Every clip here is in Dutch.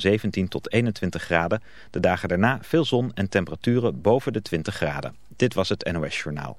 van 17 tot 21 graden. De dagen daarna veel zon en temperaturen boven de 20 graden. Dit was het NOS Journaal.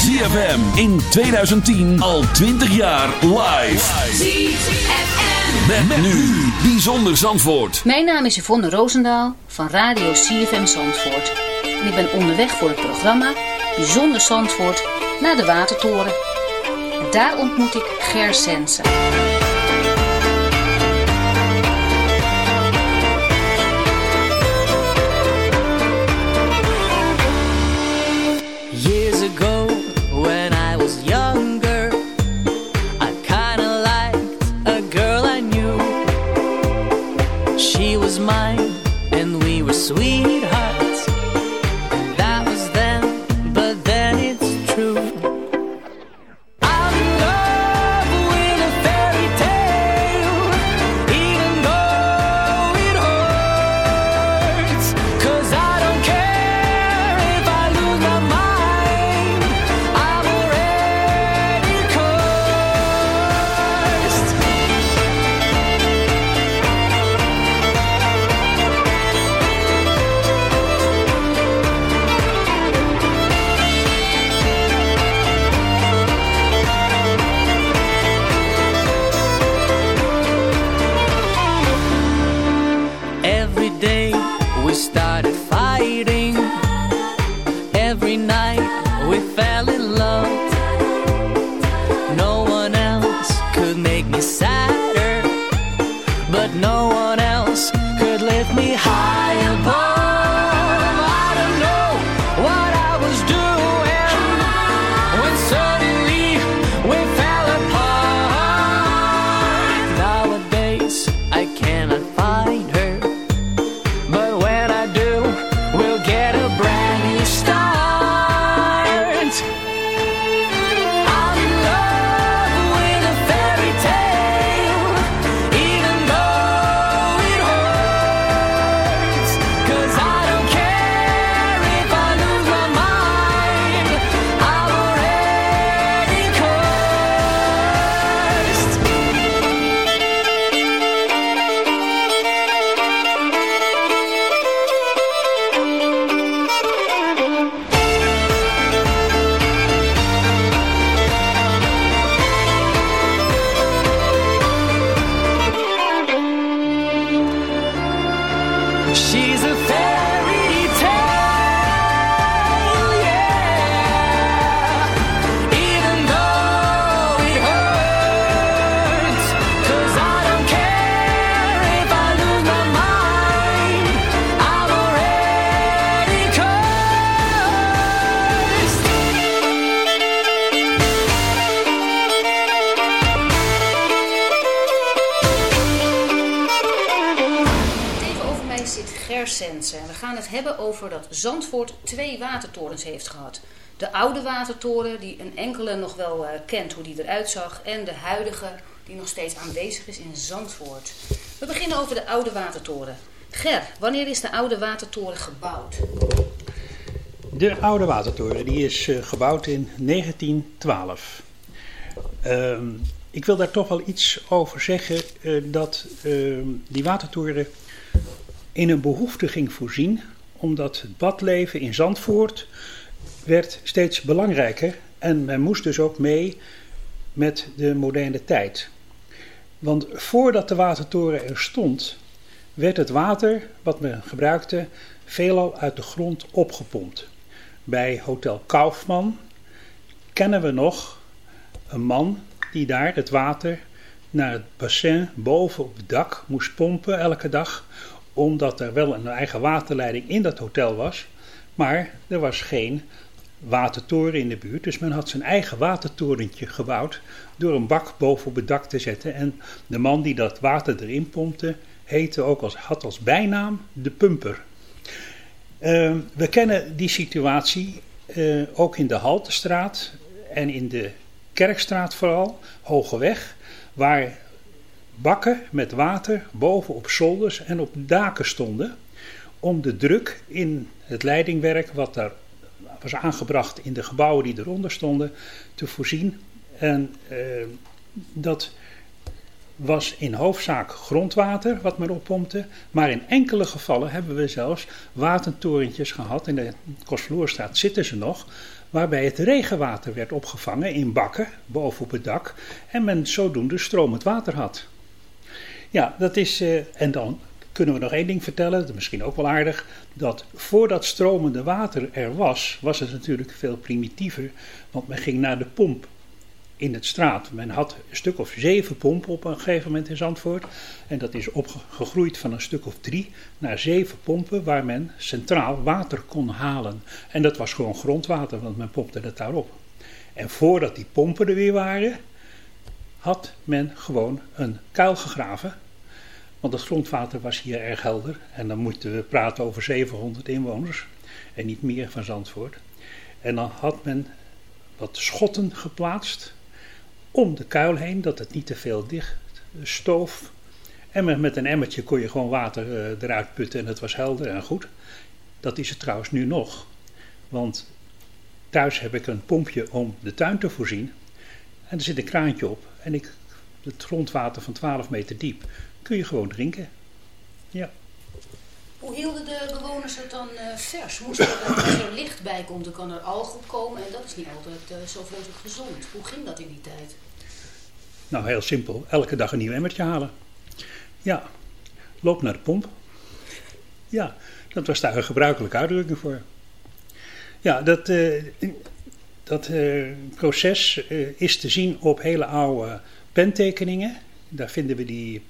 ZFM in 2010 al 20 jaar live. ZFM. Met, nu Bijzonder Zandvoort. Mijn naam is Yvonne Roosendaal van Radio CFM Zandvoort. En ik ben onderweg voor het programma Bijzonder Zandvoort naar de Watertoren. En daar ontmoet ik Ger Sensen. Dat Zandvoort twee watertorens heeft gehad. De oude watertoren, die een enkele nog wel eh, kent hoe die eruit zag. En de huidige, die nog steeds aanwezig is in Zandvoort. We beginnen over de oude watertoren. Ger, wanneer is de oude watertoren gebouwd? De oude watertoren die is eh, gebouwd in 1912. Ehm, ik wil daar toch wel iets over zeggen eh, dat eh, die watertoren in een behoefte ging voorzien, omdat het badleven in Zandvoort werd steeds belangrijker en men moest dus ook mee met de moderne tijd. Want voordat de watertoren er stond, werd het water wat men gebruikte veelal uit de grond opgepompt. Bij Hotel Kaufman kennen we nog een man die daar het water naar het bassin boven op het dak moest pompen elke dag, omdat er wel een eigen waterleiding in dat hotel was, maar er was geen watertoren in de buurt. Dus men had zijn eigen watertorentje gebouwd door een bak boven op het dak te zetten. En de man die dat water erin pompte, heette ook als, had als bijnaam de pumper. Uh, we kennen die situatie uh, ook in de Haltestraat en in de Kerkstraat vooral, Hogeweg, waar bakken met water boven op zolders en op daken stonden om de druk in het leidingwerk wat daar was aangebracht in de gebouwen die eronder stonden te voorzien. En uh, dat was in hoofdzaak grondwater wat men oppompte. Maar in enkele gevallen hebben we zelfs watertorentjes gehad. In de Kostvloerstraat zitten ze nog. Waarbij het regenwater werd opgevangen in bakken boven op het dak. En men zodoende stromend water had. Ja, dat is. Uh, en dan kunnen we nog één ding vertellen, dat is misschien ook wel aardig. Dat voordat stromende water er was, was het natuurlijk veel primitiever. Want men ging naar de pomp in het straat. Men had een stuk of zeven pompen op een gegeven moment in Zandvoort. En dat is opgegroeid van een stuk of drie naar zeven pompen waar men centraal water kon halen. En dat was gewoon grondwater, want men pompte het daarop. En voordat die pompen er weer waren, had men gewoon een kuil gegraven. Want het grondwater was hier erg helder. En dan moeten we praten over 700 inwoners. En niet meer van Zandvoort. En dan had men wat schotten geplaatst om de kuil heen, dat het niet te veel dicht stoof. En met een emmertje kon je gewoon water uh, eruit putten en het was helder en goed. Dat is het trouwens nu nog. Want thuis heb ik een pompje om de tuin te voorzien. En er zit een kraantje op. En ik, het grondwater van 12 meter diep kun je gewoon drinken. Ja. Hoe hielden de bewoners het dan uh, vers? Moest er, als er licht bij komt, dan kan er alg op komen. En dat is niet altijd uh, zo vreselijk gezond. Hoe ging dat in die tijd? Nou, heel simpel. Elke dag een nieuw emmertje halen. Ja, loop naar de pomp. Ja, dat was daar een gebruikelijke uitdrukking voor. Ja, dat, uh, dat proces is te zien op hele oude pentekeningen. Daar vinden we die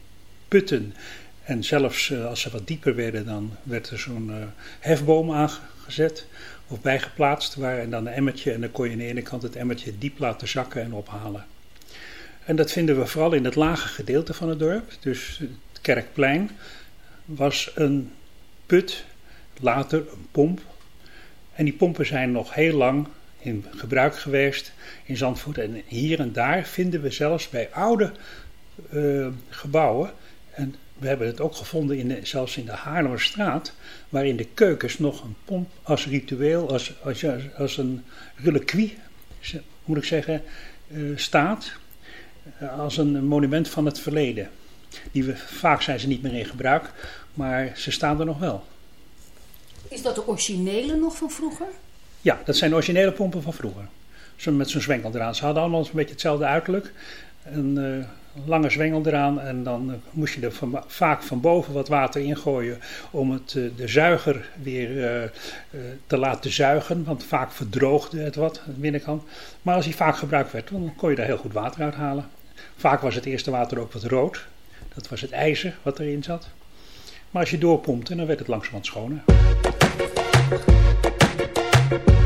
putten en zelfs uh, als ze wat dieper werden, dan werd er zo'n hefboom aangezet of bijgeplaatst. Waar, en dan een emmertje. En dan kon je aan de ene kant het emmertje diep laten zakken en ophalen. En dat vinden we vooral in het lage gedeelte van het dorp. Dus het Kerkplein was een put, later een pomp. En die pompen zijn nog heel lang in gebruik geweest in Zandvoort. En hier en daar vinden we zelfs bij oude uh, gebouwen. En we hebben het ook gevonden in zelfs in de Haarlemmerstraat, waar in de keukens nog een pomp als ritueel, als, als, een reliquie, moet ik zeggen, uh, staat. Uh, als een monument van het verleden. Die we, vaak zijn ze niet meer in gebruik, maar ze staan er nog wel. Is dat de originele nog van vroeger? Ja, dat zijn originele pompen van vroeger. Met zo'n zwenkel eraan. Ze hadden allemaal een beetje hetzelfde uiterlijk. En, uh, lange zwengel eraan en dan moest je er vaak van boven wat water ingooien om het, eh, de zuiger weer te laten zuigen, want vaak verdroogde het wat aan de binnenkant. Maar als hij vaak gebruikt werd, dan kon je daar heel goed water uit halen. Vaak was het eerste water ook wat rood, dat was het ijzer wat erin zat. Maar als je doorpompte, dan werd het langzamerhand schoner. Bye.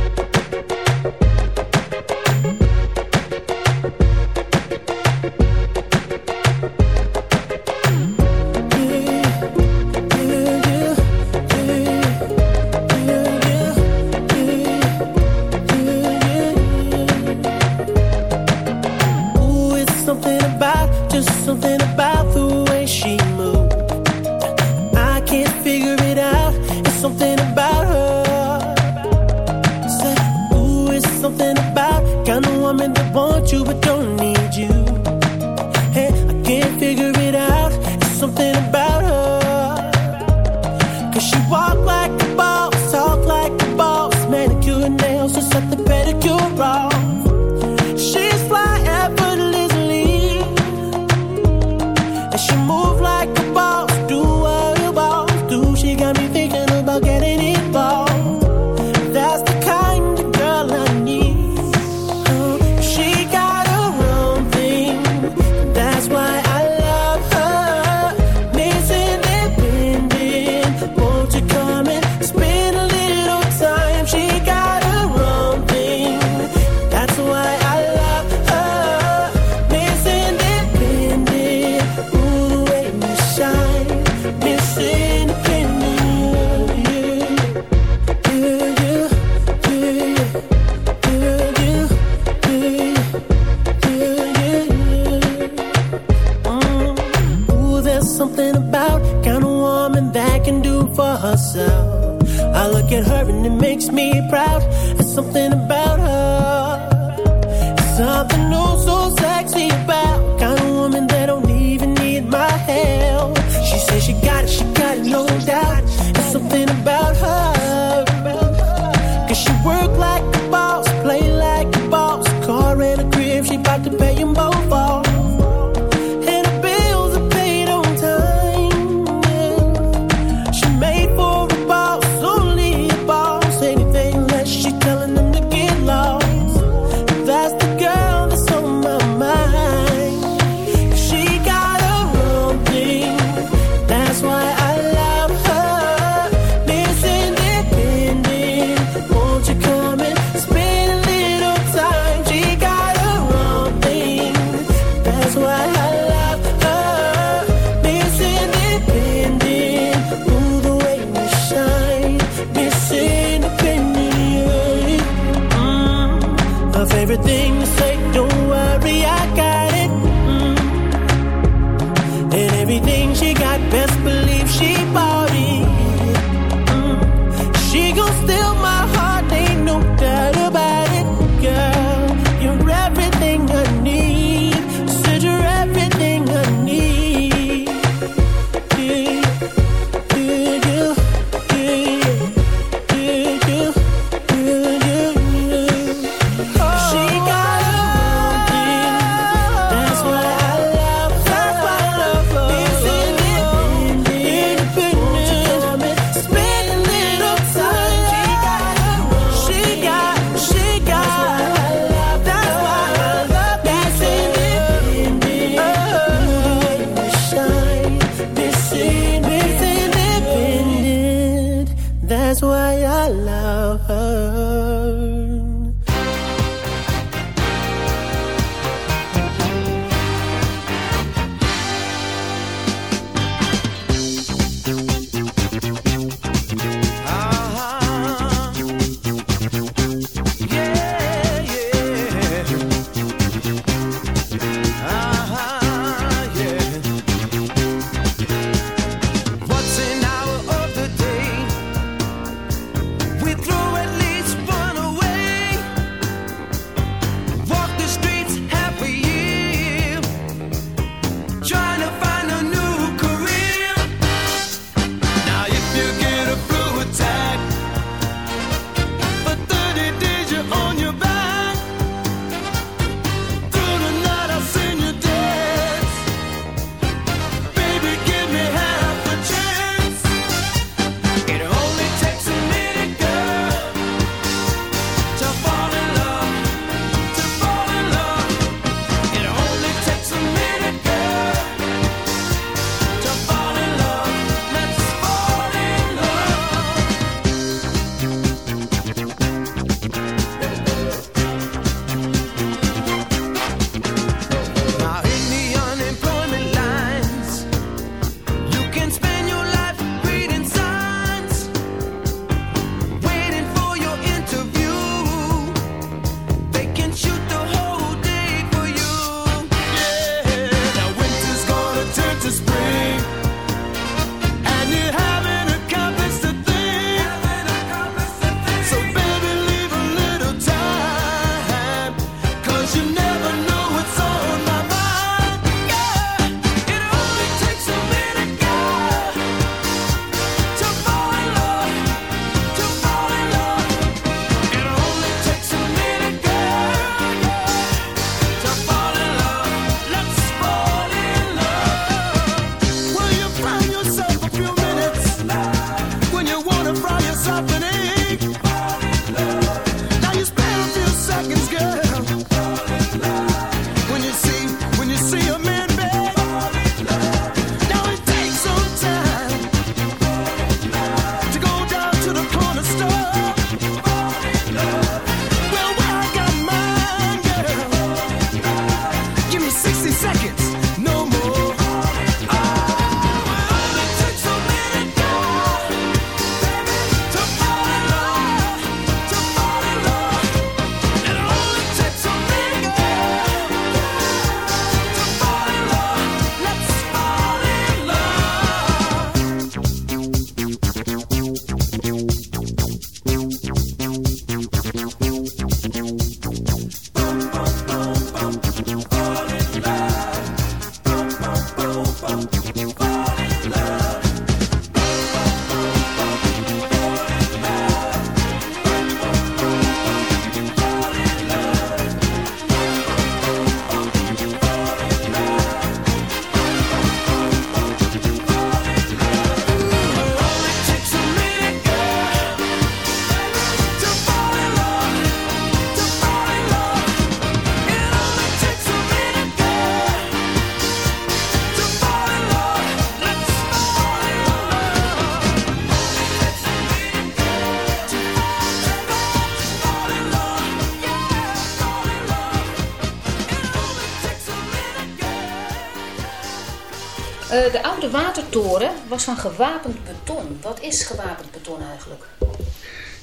Eh, de oude watertoren was van gewapend beton. Wat is gewapend beton eigenlijk?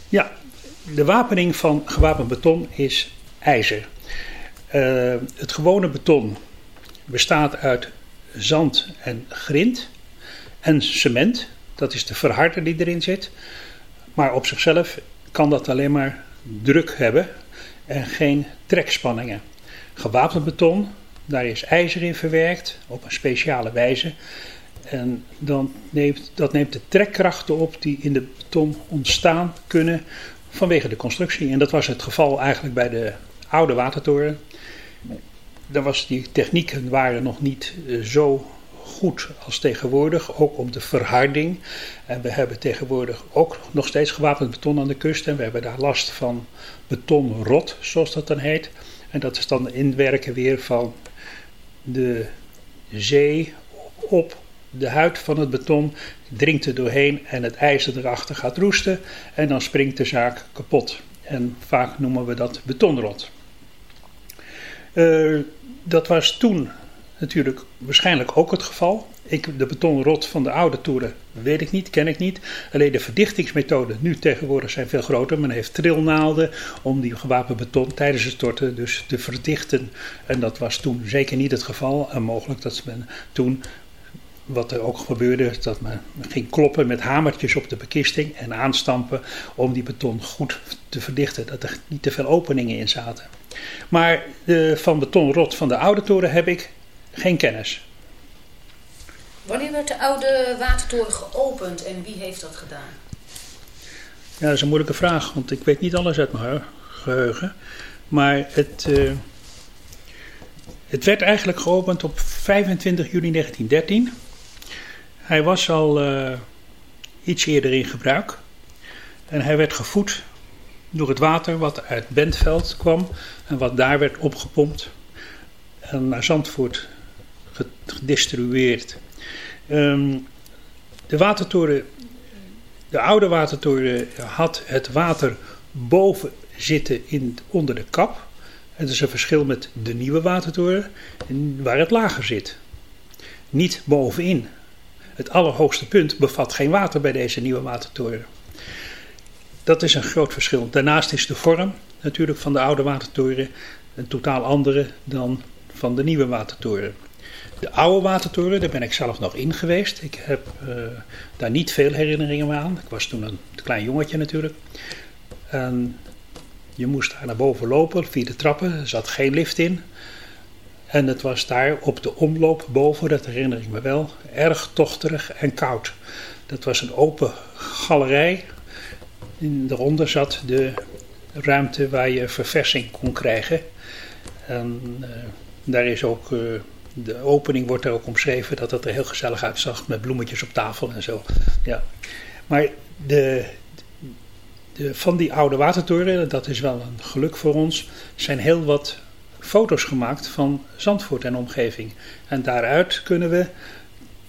Ja, de wapening van gewapend beton is ijzer. Eh, het gewone beton bestaat uit zand en grind en cement. Dat is de verharder die erin zit. Maar op zichzelf kan dat alleen maar druk hebben en geen trekspanningen. Gewapend beton, daar is ijzer in verwerkt op een speciale wijze. En dan neemt, dat neemt de trekkrachten op die in de beton ontstaan kunnen vanwege de constructie. En dat was het geval eigenlijk bij de oude watertoren. Daar was die technieken waren nog niet eh, zo goed als tegenwoordig, ook om de verharding. En we hebben tegenwoordig ook nog steeds gewapend beton aan de kust en we hebben daar last van betonrot, zoals dat dan heet. En dat is dan inwerken weer van de zee op de huid van het beton, dringt er doorheen en het ijzer erachter gaat roesten en dan springt de zaak kapot. En vaak noemen we dat betonrot. Eh, dat was toen natuurlijk waarschijnlijk ook het geval. Ik, de betonrot van de oude toeren weet ik niet, ken ik niet. Alleen de verdichtingsmethoden nu tegenwoordig zijn veel groter. Men heeft trilnaalden om die gewapend beton tijdens het storten dus te verdichten. En dat was toen zeker niet het geval. En mogelijk dat men toen, wat er ook gebeurde, dat men ging kloppen met hamertjes op de bekisting en aanstampen om die beton goed te verdichten. Dat er niet te veel openingen in zaten. Maar de, van betonrot van de oude toren heb ik geen kennis. Wanneer werd de oude watertoren geopend en wie heeft dat gedaan? Ja, dat is een moeilijke vraag, want ik weet niet alles uit mijn geheugen. Maar het, uh, het werd eigenlijk geopend op 25 juli 1913. Hij was al uh, iets eerder in gebruik. En hij werd gevoed door het water wat uit Bentveld kwam en wat daar werd opgepompt en naar Zandvoort gedistribueerd. Um, de watertoren, de oude watertoren had het water boven zitten in, onder de kap. Het is een verschil met de nieuwe watertoren, waar het lager zit. Niet bovenin. Het allerhoogste punt bevat geen water bij deze nieuwe watertoren. Dat is een groot verschil. Daarnaast is de vorm natuurlijk van de oude watertoren een totaal andere dan van de nieuwe watertoren. De oude watertoren, daar ben ik zelf nog in geweest. Ik heb uh, daar niet veel herinneringen aan. Ik was toen een klein jongetje natuurlijk. En je moest daar naar boven lopen via de trappen. Er zat geen lift in. En het was daar op de omloop boven, dat herinner ik me wel, erg tochterig en koud. Dat was een open galerij. En daaronder zat de ruimte waar je verversing kon krijgen. En uh, daar is ook, uh, de opening wordt er ook omschreven dat het er heel gezellig uitzag met bloemetjes op tafel en zo. Ja. Maar de, de, van die oude watertoren, dat is wel een geluk voor ons, zijn heel wat foto's gemaakt van Zandvoort en omgeving. En daaruit kunnen we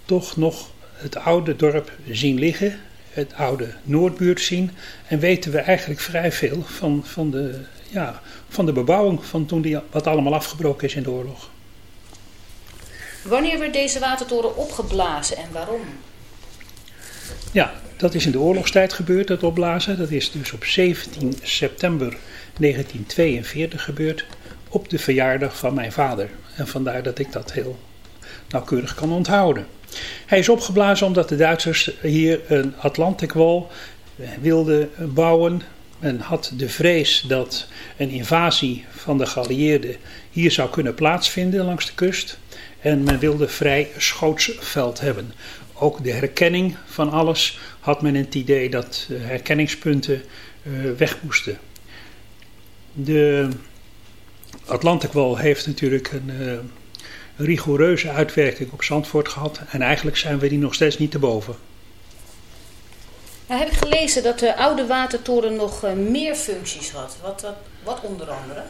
toch nog het oude dorp zien liggen, het oude Noordbuurt zien. En weten we eigenlijk vrij veel van, van, de, ja, van de bebouwing van toen die, wat allemaal afgebroken is in de oorlog. Wanneer werd deze watertoren opgeblazen en waarom? Ja, dat is in de oorlogstijd gebeurd, dat opblazen. Dat is dus op 17 september 1942 gebeurd, op de verjaardag van mijn vader. En vandaar dat ik dat heel nauwkeurig kan onthouden. Hij is opgeblazen omdat de Duitsers hier een Atlantic Wall wilden bouwen. Men had de vrees dat een invasie van de geallieerden hier zou kunnen plaatsvinden langs de kust. En men wilde vrij schootsveld hebben. Ook de herkenning van alles had men het idee dat herkenningspunten uh, weg moesten. De Atlantic Wall heeft natuurlijk een uh, rigoureuze uitwerking op Zandvoort gehad. En eigenlijk zijn we die nog steeds niet te boven. Nou heb ik gelezen dat de oude watertoren nog meer functies had. Wat, wat onder andere?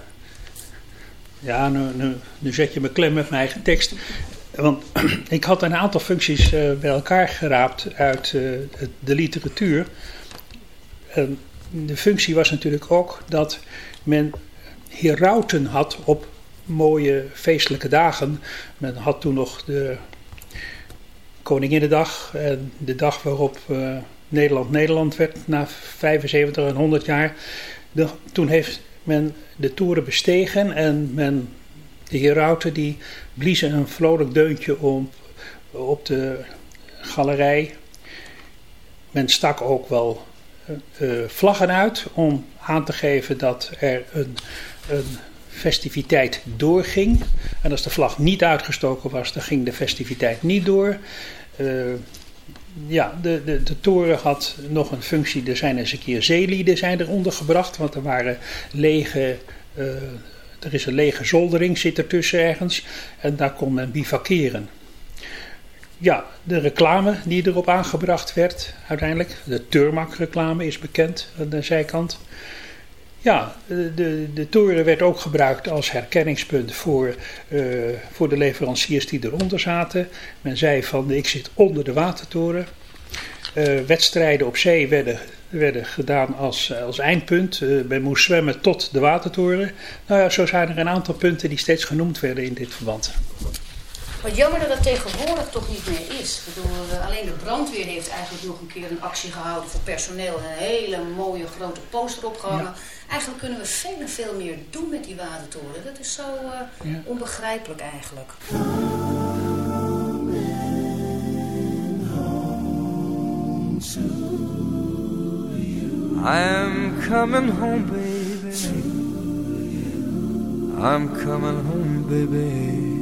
Ja, nu, nu, zet je me klem met mijn eigen tekst. Want ik had een aantal functies uh, bij elkaar geraapt uit uh, de literatuur. En de functie was natuurlijk ook dat men herauten had op mooie feestelijke dagen. Men had toen nog de Koninginnedag, eh, de dag waarop eh, Nederland Nederland werd na 75 en 100 jaar. Toen heeft men de toeren bestegen en men, de herauten die bliezen een vrolijk deuntje om, op de galerij. Men stak ook wel eh, eh, vlaggen uit om aan te geven dat er een, een festiviteit doorging. En als de vlag niet uitgestoken was, dan ging de festiviteit niet door. Eh, ja, de, de, de toren had nog een functie. Er zijn eens een keer zeelieden zijn er ondergebracht, want er waren lege. eh, er is een lege zoldering, zit ertussen ergens. En daar kon men bivakeren. Ja, de reclame die erop aangebracht werd uiteindelijk. De Turmac-reclame is bekend aan de zijkant. Ja, de, de, de toren werd ook gebruikt als herkenningspunt voor, eh, voor de leveranciers die eronder zaten. Men zei van ik zit onder de watertoren. Eh, wedstrijden op zee werden, werden gedaan als, als eindpunt. Eh, men moest zwemmen tot de watertoren. Nou ja, zo zijn er een aantal punten die steeds genoemd werden in dit verband. Wat jammer dat dat tegenwoordig toch niet meer is. Ik bedoel, eh, alleen de brandweer heeft eigenlijk nog een keer een actie gehouden voor personeel. En een hele mooie grote poster opgehangen. Eigenlijk kunnen we veel en veel meer doen met die watertoren. Dat is zo eh, Ja. onbegrijpelijk eigenlijk. I'm coming home, baby. I'm coming home, baby.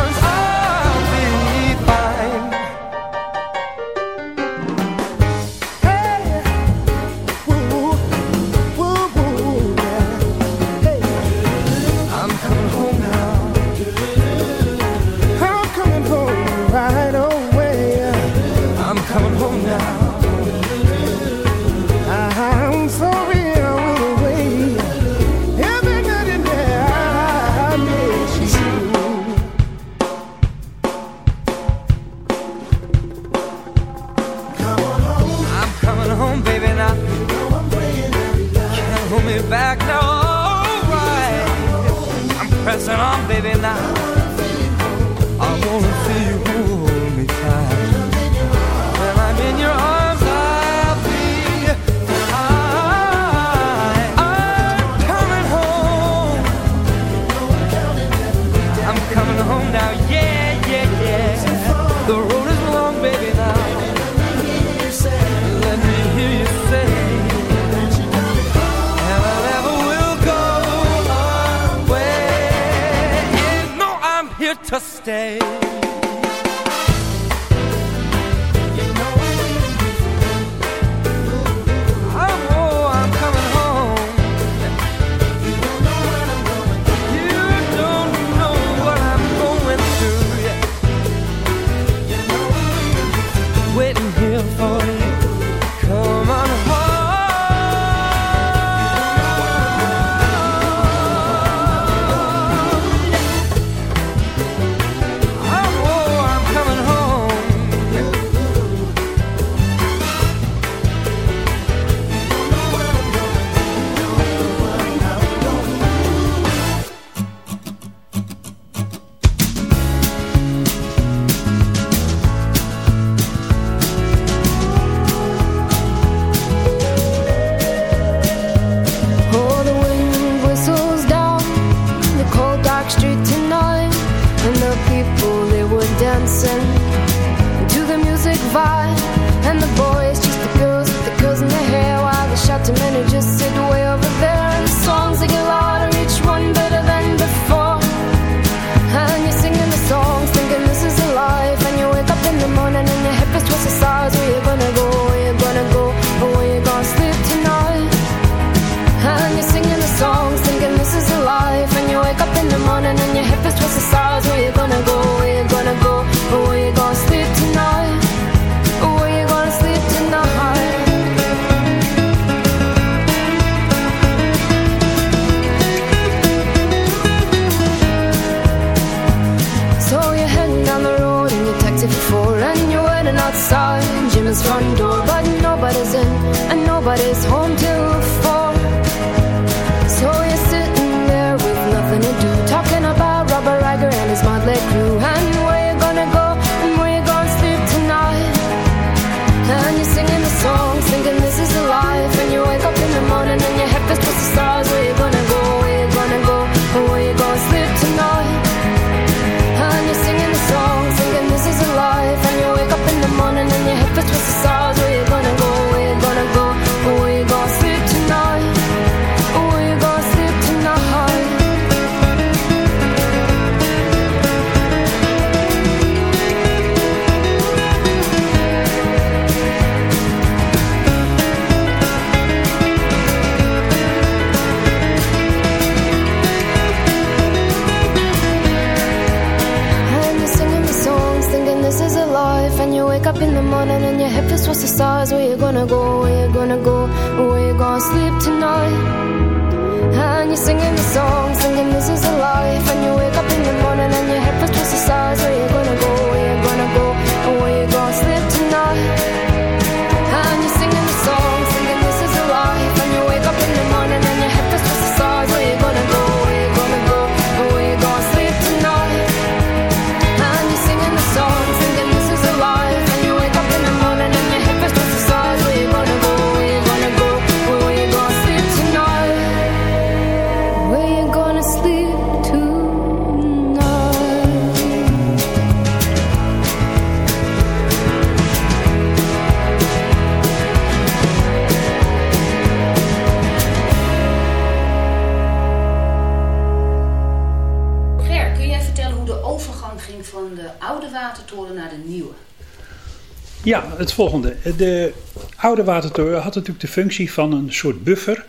Ja, het volgende. De oude watertoren had natuurlijk de functie van een soort buffer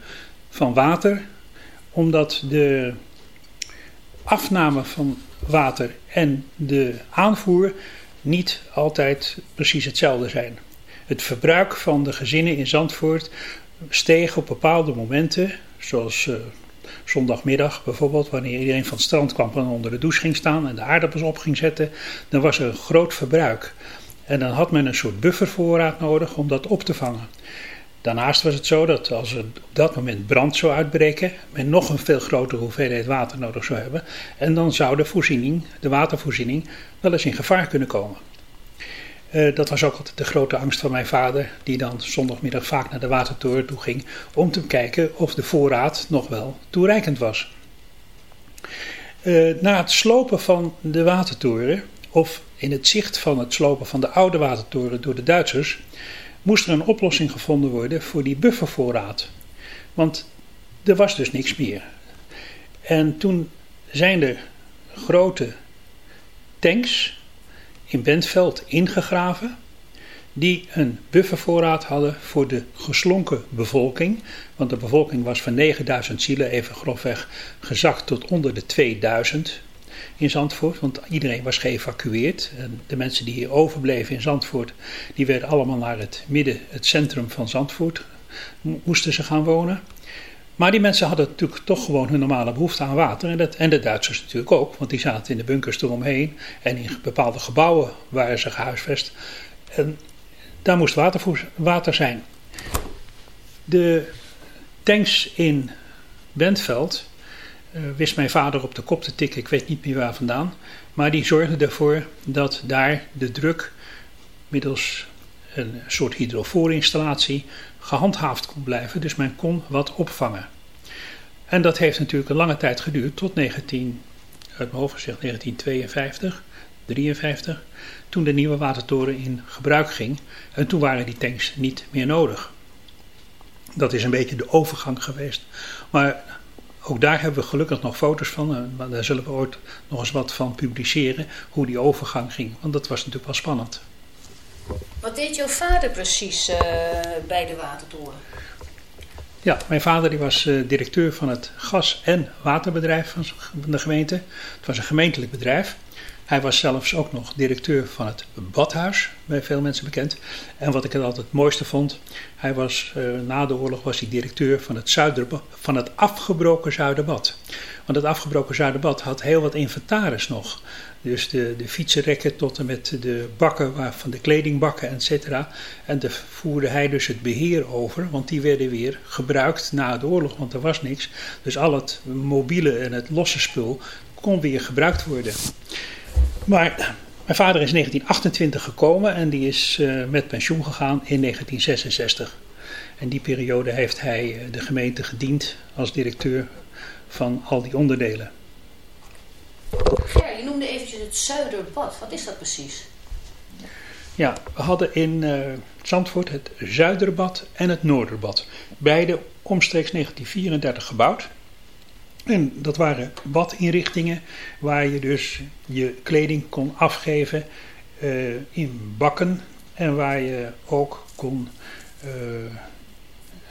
van water, omdat de afname van water en de aanvoer niet altijd precies hetzelfde zijn. Het verbruik van de gezinnen in Zandvoort steeg op bepaalde momenten, zoals eh, zondagmiddag bijvoorbeeld, wanneer iedereen van het strand kwam en onder de douche ging staan en de aardappels op ging zetten, dan was er een groot verbruik. En dan had men een soort buffervoorraad nodig om dat op te vangen. Daarnaast was het zo dat als er op dat moment brand zou uitbreken, men nog een veel grotere hoeveelheid water nodig zou hebben. En dan zou de voorziening, de watervoorziening, wel eens in gevaar kunnen komen. Eh, dat was ook altijd de grote angst van mijn vader, die dan zondagmiddag vaak naar de watertoren toe ging om te kijken of de voorraad nog wel toereikend was. Eh, na het slopen van de watertoren, of in het zicht van het slopen van de oude watertoren door de Duitsers, moest er een oplossing gevonden worden voor die buffervoorraad. Want er was dus niks meer. En toen zijn er grote tanks in Bentveld ingegraven die een buffervoorraad hadden voor de geslonken bevolking. Want de bevolking was van 9000 zielen even grofweg gezakt tot onder de 2000 in Zandvoort. Want iedereen was geëvacueerd. En de mensen die hier overbleven in Zandvoort, die werden allemaal naar het midden, het centrum van Zandvoort, mo- moesten ze gaan wonen. Maar die mensen hadden natuurlijk toch gewoon hun normale behoefte aan water. En, dat, en de Duitsers natuurlijk ook, want die zaten in de bunkers eromheen. En in bepaalde gebouwen waren ze gehuisvest. En daar moest water, voor, water zijn. De tanks in Bentveld wist mijn vader op de kop te tikken, ik weet niet meer waar vandaan. Maar die zorgden ervoor dat daar de druk middels een soort hydrofoorinstallatie gehandhaafd kon blijven. Dus men kon wat opvangen. En dat heeft natuurlijk een lange tijd geduurd, tot 19, uit mijn hoofd gezegd 1952, 53, toen de nieuwe watertoren in gebruik ging. En toen waren die tanks niet meer nodig. Dat is een beetje de overgang geweest. Maar ook daar hebben we gelukkig nog foto's van. en maar daar zullen we ooit nog eens wat van publiceren. Hoe die overgang ging. Want dat was natuurlijk wel spannend. Wat deed jouw vader precies eh, bij de watertoren? Ja, mijn vader die was eh, directeur van het gas- en waterbedrijf van de gemeente. Het was een gemeentelijk bedrijf. Hij was zelfs ook nog directeur van het Badhuis, bij veel mensen bekend. En wat ik het altijd het mooiste vond, hij was, eh, na de oorlog was hij directeur van het, Zuiderba- van het afgebroken Zuiderbad. Want het afgebroken Zuiderbad had heel wat inventaris nog. Dus de, de fietsenrekken tot en met de bakken waar- van de kledingbakken, et. En daar voerde hij dus het beheer over, want die werden weer gebruikt na de oorlog, want er was niks. Dus al het mobiele en het losse spul kon weer gebruikt worden. Maar mijn vader is in 1928 gekomen en die is eh, met pensioen gegaan in 1966. En die periode heeft hij eh, de gemeente gediend als directeur van al die onderdelen. Ger, je noemde eventjes het Zuiderbad. Wat is dat precies? Ja, we hadden in eh, Zandvoort het Zuiderbad en het Noorderbad. Beide omstreeks 1934 gebouwd. En dat waren badinrichtingen waar je dus je kleding kon afgeven eh, in bakken. En waar je ook kon, eh,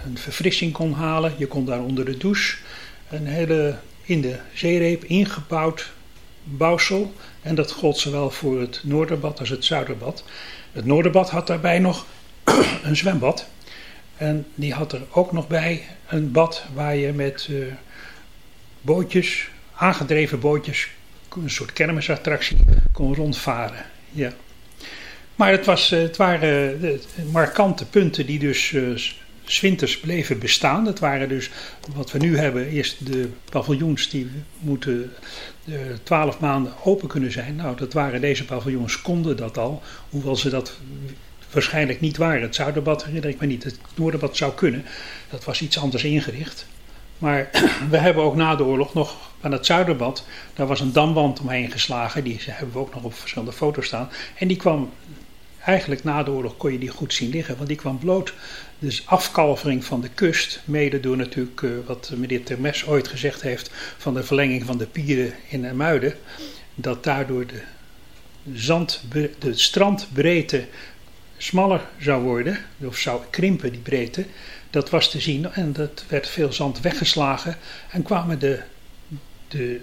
een verfrissing kon halen. Je kon daar onder de douche een hele in de zeereep ingebouwd bouwsel. En dat gold zowel voor het Noorderbad als het Zuiderbad. Het Noorderbad had daarbij nog een zwembad. En die had er ook nog bij een bad waar je met eh, bootjes, aangedreven bootjes, een soort kermisattractie, kon rondvaren. Ja. Maar het, was, eh, het waren eh, de markante punten die dus eh, s- 's winters bleven bestaan. Dat waren dus wat we nu hebben, eerst de paviljoens die moeten eh, twaalf maanden open kunnen zijn. Nou, dat waren deze paviljoens, konden dat al, hoewel ze dat waarschijnlijk niet waren. Het Zuiderbad herinner ik me niet. Het Noorderbad zou kunnen. Dat was iets anders ingericht. Maar we hebben ook na de oorlog nog aan het Zuiderbad, daar was een damwand omheen geslagen. Die hebben we ook nog op verschillende foto's staan. En die kwam, eigenlijk na de oorlog kon je die goed zien liggen, want die kwam bloot. Dus afkalvering van de kust, mede door natuurlijk eh, wat meneer Termes ooit gezegd heeft van de verlenging van de pieren in Muiden. Dat daardoor de, zand, de strandbreedte smaller zou worden, of zou krimpen die breedte. Dat was te zien en dat werd veel zand weggeslagen en kwamen de, de,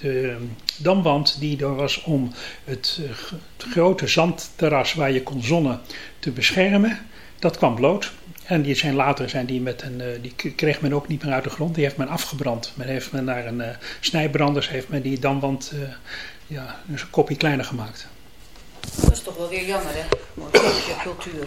de damwand die er was om het, eh, grote zandterras waar je kon zonnen te beschermen, dat kwam bloot. En die zijn later zijn die met een, eh, die kreeg men ook niet meer uit de grond, die heeft men afgebrand. Men heeft men naar een eh, snijbranders heeft men die damwand ja, een kopje kleiner gemaakt. Dat is toch wel weer jammer, hè? Mooi cultuur.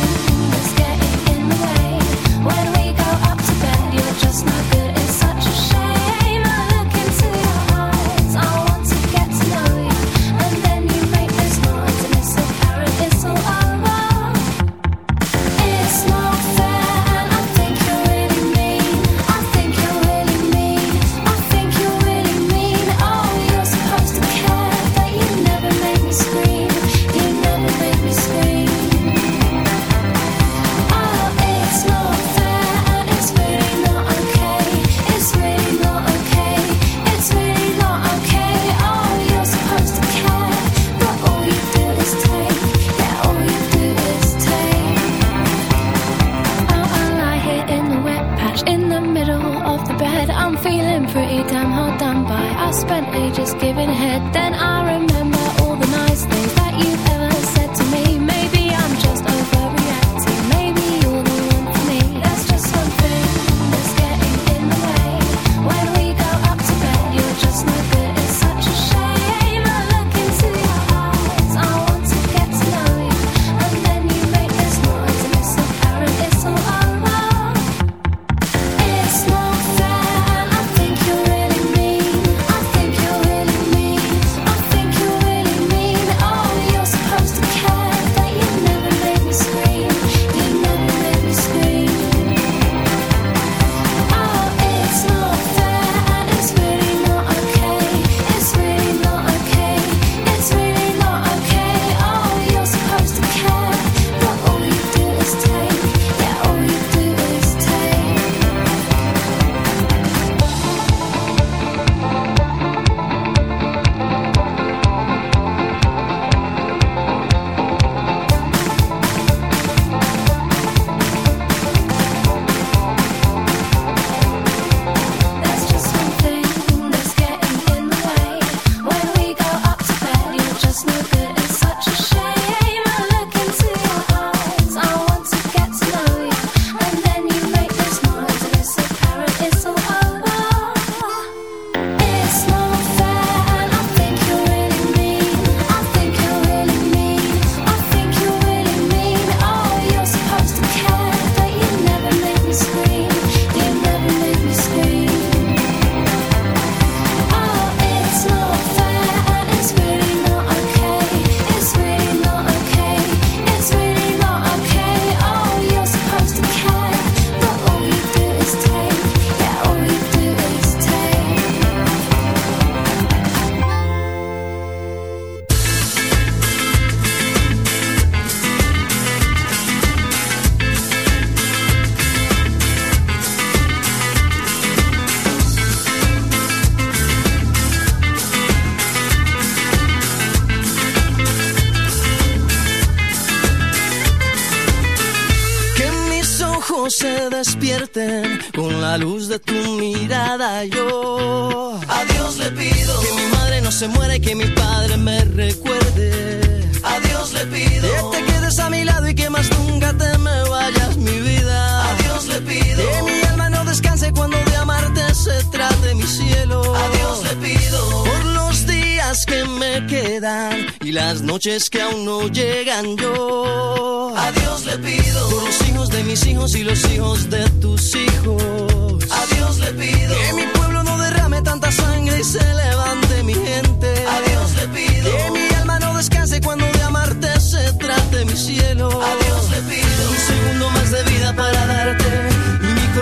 más nunca te me vayas mi vida. A Dios le pido que mi alma no descanse cuando de amarte se trate mi cielo. A Dios le pido por los días que me quedan y las noches que aún no llegan yo. A Dios le pido por los hijos de mis hijos y los hijos de tus hijos. A Dios le pido que mi pueblo no derrame tanta sangre y se levante mi gente. A Dios le pido que mi alma no descanse cuando de amarte se trate mi cielo. A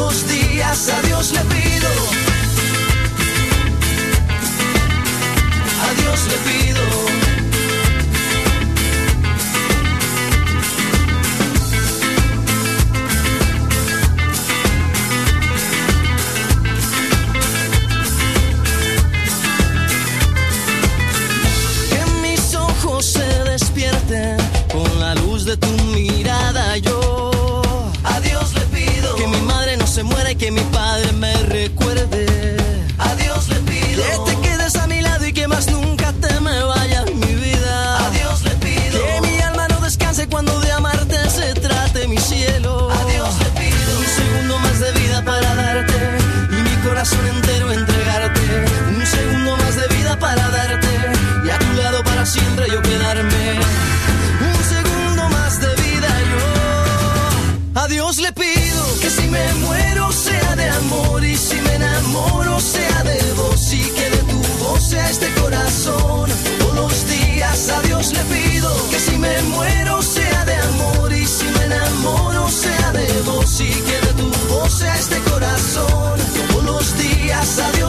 Los días a Dios le pido. A Dios le pido.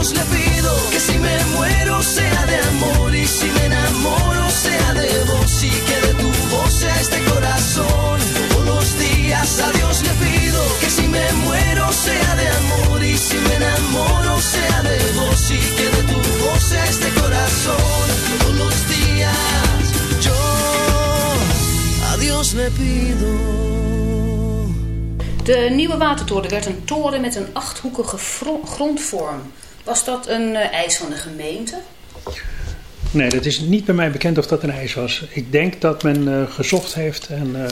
Dios le pido que si me muero sea de amor y si me enamoro sea de vos y que de tu voz sea este corazón. Todos los días a Dios le pido que si me muero sea de amor y si me enamoro sea de vos y que de tu voz sea este corazón. Todos los días yo a Dios le pido. De nieuwe watertoren werd een toren met een achthoekige grondvorm. Was dat een eh, eis van de gemeente? Nee, dat is niet bij mij bekend of dat een eis was. Ik denk dat men eh, gezocht heeft en eh,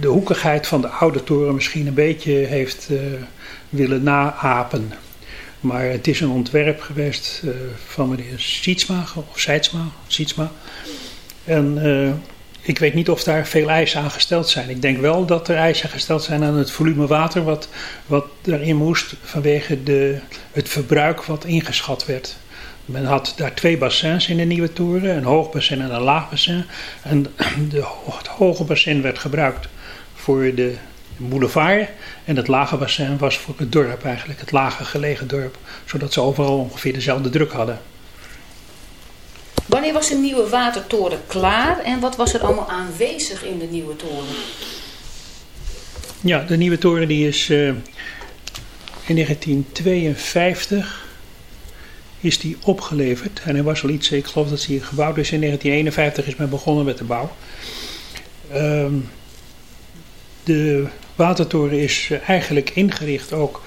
de hoekigheid van de oude toren misschien een beetje heeft eh, willen naapen. Maar het is een ontwerp geweest van meneer Sietsma, of Seidsma, Sietsma. En ik weet niet of daar veel eisen aan gesteld zijn. Ik denk wel dat er eisen gesteld zijn aan het volume water wat, wat erin moest vanwege de, het verbruik wat ingeschat werd. Men had daar twee bassins in de nieuwe toren, een hoog bassin en een laag bassin. En de, het hoge bassin werd gebruikt voor de boulevard en het lage bassin was voor het dorp eigenlijk, het lage gelegen dorp. Zodat ze overal ongeveer dezelfde druk hadden. Wanneer was de nieuwe watertoren klaar en wat was er allemaal aanwezig in de nieuwe toren? Ja, de nieuwe toren die is eh, in 1952 is die opgeleverd. En hij was al iets, ik geloof dat hij gebouwd is in 1951 is men begonnen met de bouw. Ehm, de watertoren is eh, eigenlijk ingericht ook.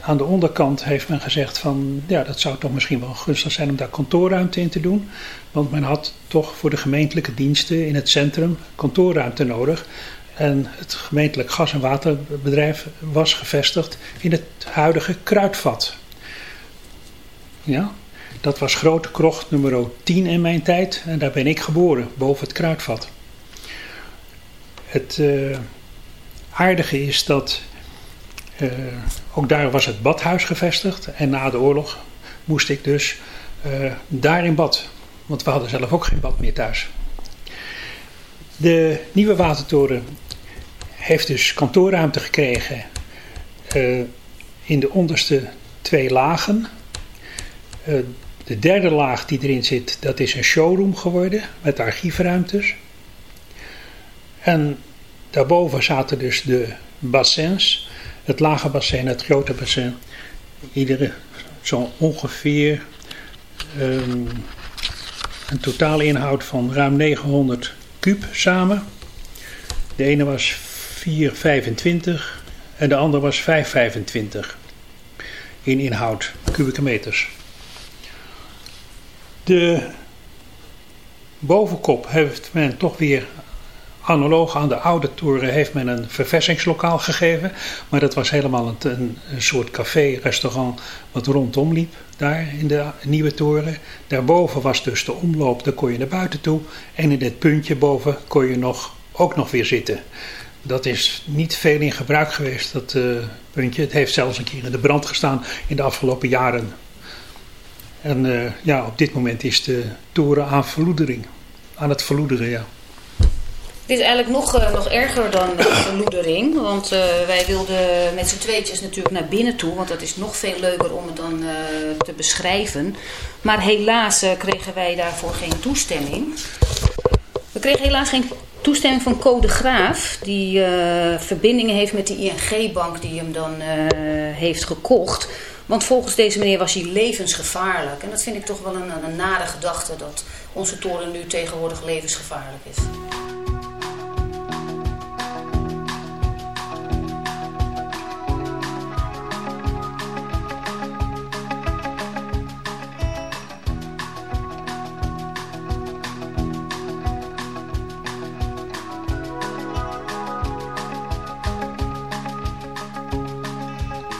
Aan de onderkant heeft men gezegd van ja, dat zou toch misschien wel gunstig zijn om daar kantoorruimte in te doen. Want men had toch voor de gemeentelijke diensten in het centrum kantoorruimte nodig. En het gemeentelijk gas- en waterbedrijf was gevestigd in het huidige kruidvat. Ja, dat was Grote Krocht nummer 10 in mijn tijd en daar ben ik geboren, boven het kruidvat. Het eh, aardige is dat ook daar was het badhuis gevestigd en na de oorlog moest ik dus eh, daar in bad, want we hadden zelf ook geen bad meer thuis. De nieuwe watertoren heeft dus kantoorruimte gekregen eh, in de onderste twee lagen. Eh, de derde laag die erin zit, dat is een showroom geworden met archiefruimtes. En daarboven zaten dus de bassins. Het lage bassin, het grote bassin. Iedere zo ongeveer ehm, een totale inhoud van ruim 900 kub samen. De ene was 4,25 en de andere was 5,25 in inhoud, kubieke meters. De bovenkop heeft men toch weer analoog aan de oude toren heeft men een verversingslokaal gegeven. Maar dat was helemaal een, een, een soort café-restaurant wat rondom liep daar in de nieuwe toren. Daarboven was dus de omloop, daar kon je naar buiten toe. En in dit puntje boven kon je nog, ook nog weer zitten. Dat is niet veel in gebruik geweest, dat eh, puntje. Het heeft zelfs een keer in de brand gestaan in de afgelopen jaren. En eh, ja, op dit moment is de toren aan verloedering. Aan het verloederen, ja. Dit is eigenlijk nog, eh, nog erger dan de verloedering. Want eh, wij wilden met z'n tweetjes natuurlijk naar binnen toe. Want dat is nog veel leuker om het dan eh, te beschrijven. Maar helaas kregen wij daarvoor geen toestemming. We kregen helaas geen toestemming van Code Graaf. Die verbindingen heeft met de ING-bank die hem dan heeft gekocht. Want volgens deze meneer was hij levensgevaarlijk. En dat vind ik toch wel een, een nare gedachte. Dat onze toren nu tegenwoordig levensgevaarlijk is.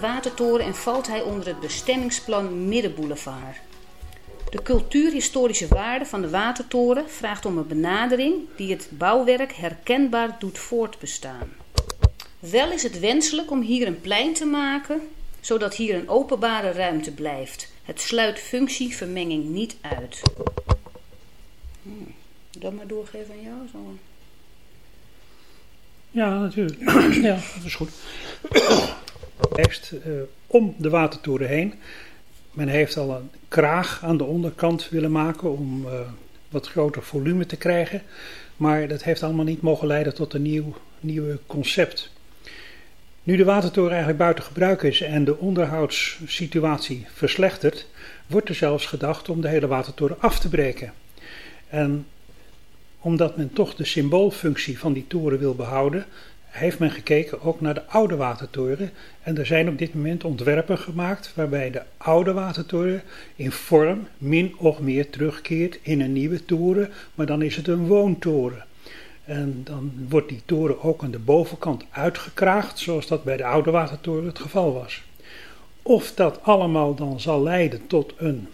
Watertoren en valt hij onder het bestemmingsplan Middenboulevard. De cultuurhistorische waarde van de watertoren vraagt om een benadering die het bouwwerk herkenbaar doet voortbestaan. Wel is het wenselijk om hier een plein te maken, zodat hier een openbare ruimte blijft. Het sluit functievermenging niet uit. Hmm, Dat maar doorgeven aan jou. Zo. Ja, natuurlijk. ja, dat is goed. Eerst eh, om de watertoren heen. Men heeft al een kraag aan de onderkant willen maken om eh, wat groter volume te krijgen. Maar dat heeft allemaal niet mogen leiden tot een nieuw nieuwe concept. Nu de watertoren eigenlijk buiten gebruik is en de onderhoudssituatie verslechtert, wordt er zelfs gedacht om de hele watertoren af te breken. En omdat men toch de symboolfunctie van die toren wil behouden, heeft men gekeken ook naar de oude watertoren. En er zijn op dit moment ontwerpen gemaakt waarbij de oude watertoren in vorm min of meer terugkeert in een nieuwe toren, maar dan is het een woontoren. En dan wordt die toren ook aan de bovenkant uitgekraagd, zoals dat bij de oude watertoren het geval was. Of dat allemaal dan zal leiden tot een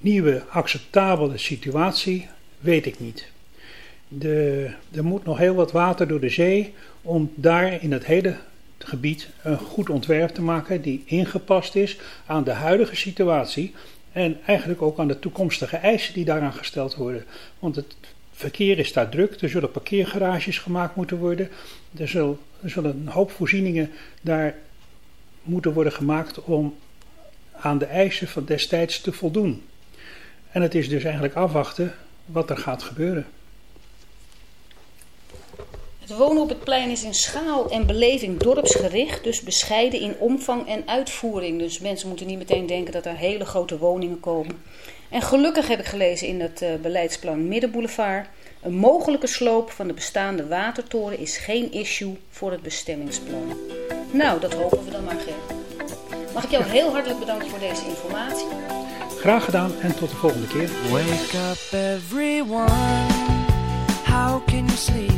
nieuwe acceptabele situatie, weet ik niet. De, er moet nog heel wat water door de zee om daar in het hele gebied een goed ontwerp te maken die ingepast is aan de huidige situatie en eigenlijk ook aan de toekomstige eisen die daaraan gesteld worden. Want het verkeer is daar druk, er zullen parkeergarages gemaakt moeten worden, er, er zullen een hoop voorzieningen daar moeten worden gemaakt om aan de eisen van destijds te voldoen. En het is dus eigenlijk afwachten wat er gaat gebeuren. Het wonen op het plein is in schaal en beleving dorpsgericht, dus bescheiden in omvang en uitvoering. Dus mensen moeten niet meteen denken dat er hele grote woningen komen. En gelukkig heb ik gelezen in het uh, beleidsplan Middenboulevard. Een mogelijke sloop van de bestaande watertoren is geen issue voor het bestemmingsplan. Nou, dat hopen we dan maar, Ger. Mag ik jou heel hartelijk bedanken voor deze informatie. Graag gedaan en tot de volgende keer. Wake up everyone. How can you sleep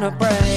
wanna break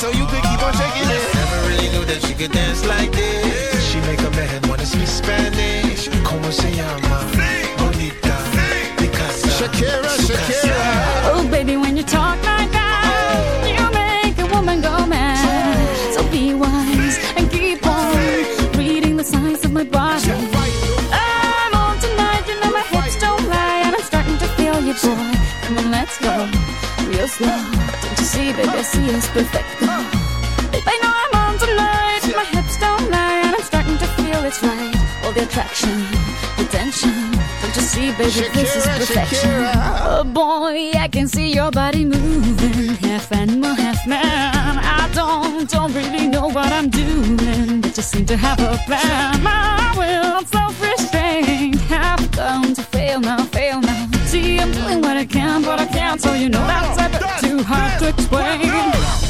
So you could keep on shaking it. Never really knew that she could dance like this. She make a man wanna speak Spanish. Como se llama? Bonita. Because Shakira, Shakira. Oh, baby, when you talk like that, you make a woman go mad. So be wise and keep on reading the signs of my body. I'm on tonight, you know my hips don't lie, and I'm starting to feel you, boy. Come on, let's go real slow. See, baby, I see it's perfect. Babe, I know I'm on tonight, my hips don't lie, and I'm starting to feel it's right. All the attraction, the tension. Don't you see, baby, this is Shakira, perfection. Shakira. Oh boy, I can see your body moving, half animal, half man. I don't, don't really know what I'm doing, but just seem to have a plan. My will, self-restraint, have come to fail now, fail now. See, I'm doing what I can, but I can't, so you know. That's a bit too hard to explain.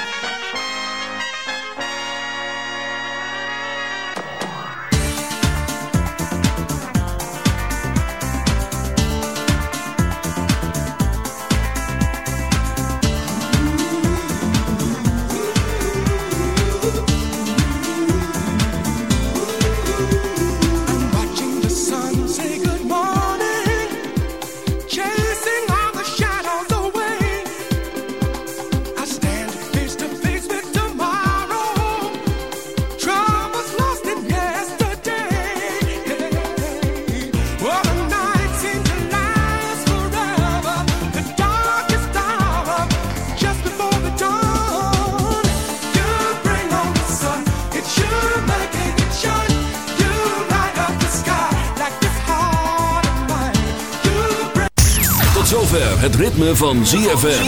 het ritme van ZFM.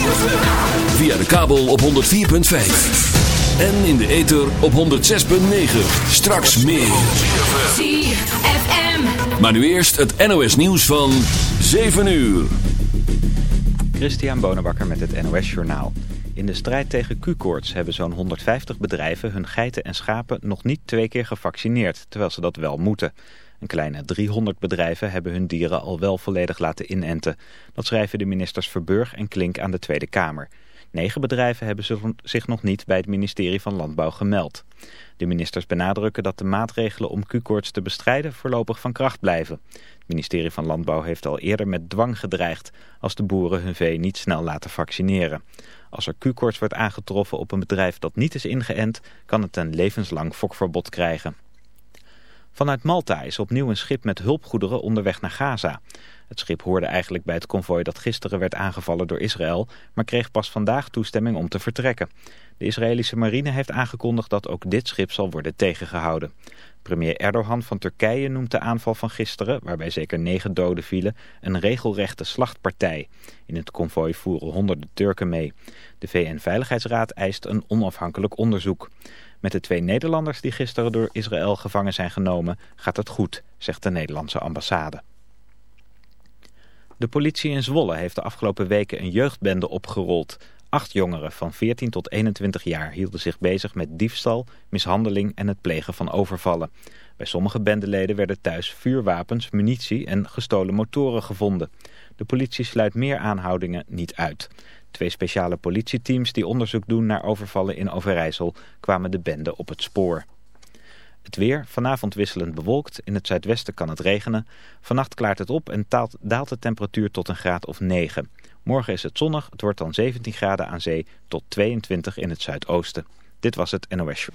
Via de kabel op 104.5. En in de ether op 106.9. Straks meer. ZFM. Maar nu eerst het NOS nieuws van 7 uur. Christian Bonenbakker met het NOS Journaal. In de strijd tegen Q-koorts hebben zo'n 150 bedrijven hun geiten en schapen nog niet twee keer gevaccineerd, terwijl ze dat wel moeten. Een kleine 300 bedrijven hebben hun dieren al wel volledig laten inenten. Dat schrijven de ministers Verburg en Klink aan de Tweede Kamer. Negen bedrijven hebben zich- nog niet bij het ministerie van Landbouw gemeld. De ministers benadrukken dat de maatregelen om Q-koorts te bestrijden voorlopig van kracht blijven. Het ministerie van Landbouw heeft al eerder met dwang gedreigd als de boeren hun vee niet snel laten vaccineren. Als er Q-koorts wordt aangetroffen op een bedrijf dat niet is ingeënt, kan het een levenslang fokverbod krijgen. Vanuit Malta is opnieuw een schip met hulpgoederen onderweg naar Gaza. Het schip hoorde eigenlijk bij het konvooi dat gisteren werd aangevallen door Israël, maar kreeg pas vandaag toestemming om te vertrekken. De Israëlische marine heeft aangekondigd dat ook dit schip zal worden tegengehouden. Premier Erdogan van Turkije noemt de aanval van gisteren, waarbij zeker negen doden vielen, een regelrechte slachtpartij. In het konvooi voeren honderden Turken mee. De VN-veiligheidsraad eist een onafhankelijk onderzoek. Met de twee Nederlanders die gisteren door Israël gevangen zijn genomen gaat het goed, zegt de Nederlandse ambassade. De politie in Zwolle heeft de afgelopen weken een jeugdbende opgerold. Acht jongeren van 14 tot 21 jaar hielden zich bezig met diefstal, mishandeling en het plegen van overvallen. Bij sommige bendeleden werden thuis vuurwapens, munitie en gestolen motoren gevonden. De politie sluit meer aanhoudingen niet uit. Twee speciale politieteams die onderzoek doen naar overvallen in Overijssel kwamen de bende op het spoor. Het weer, vanavond wisselend bewolkt, in het zuidwesten kan het regenen. Vannacht klaart het op en daalt de temperatuur tot een graad of 9. Morgen is het zonnig, het wordt dan 17 graden aan zee tot 22 in het zuidoosten. Dit was het NOS.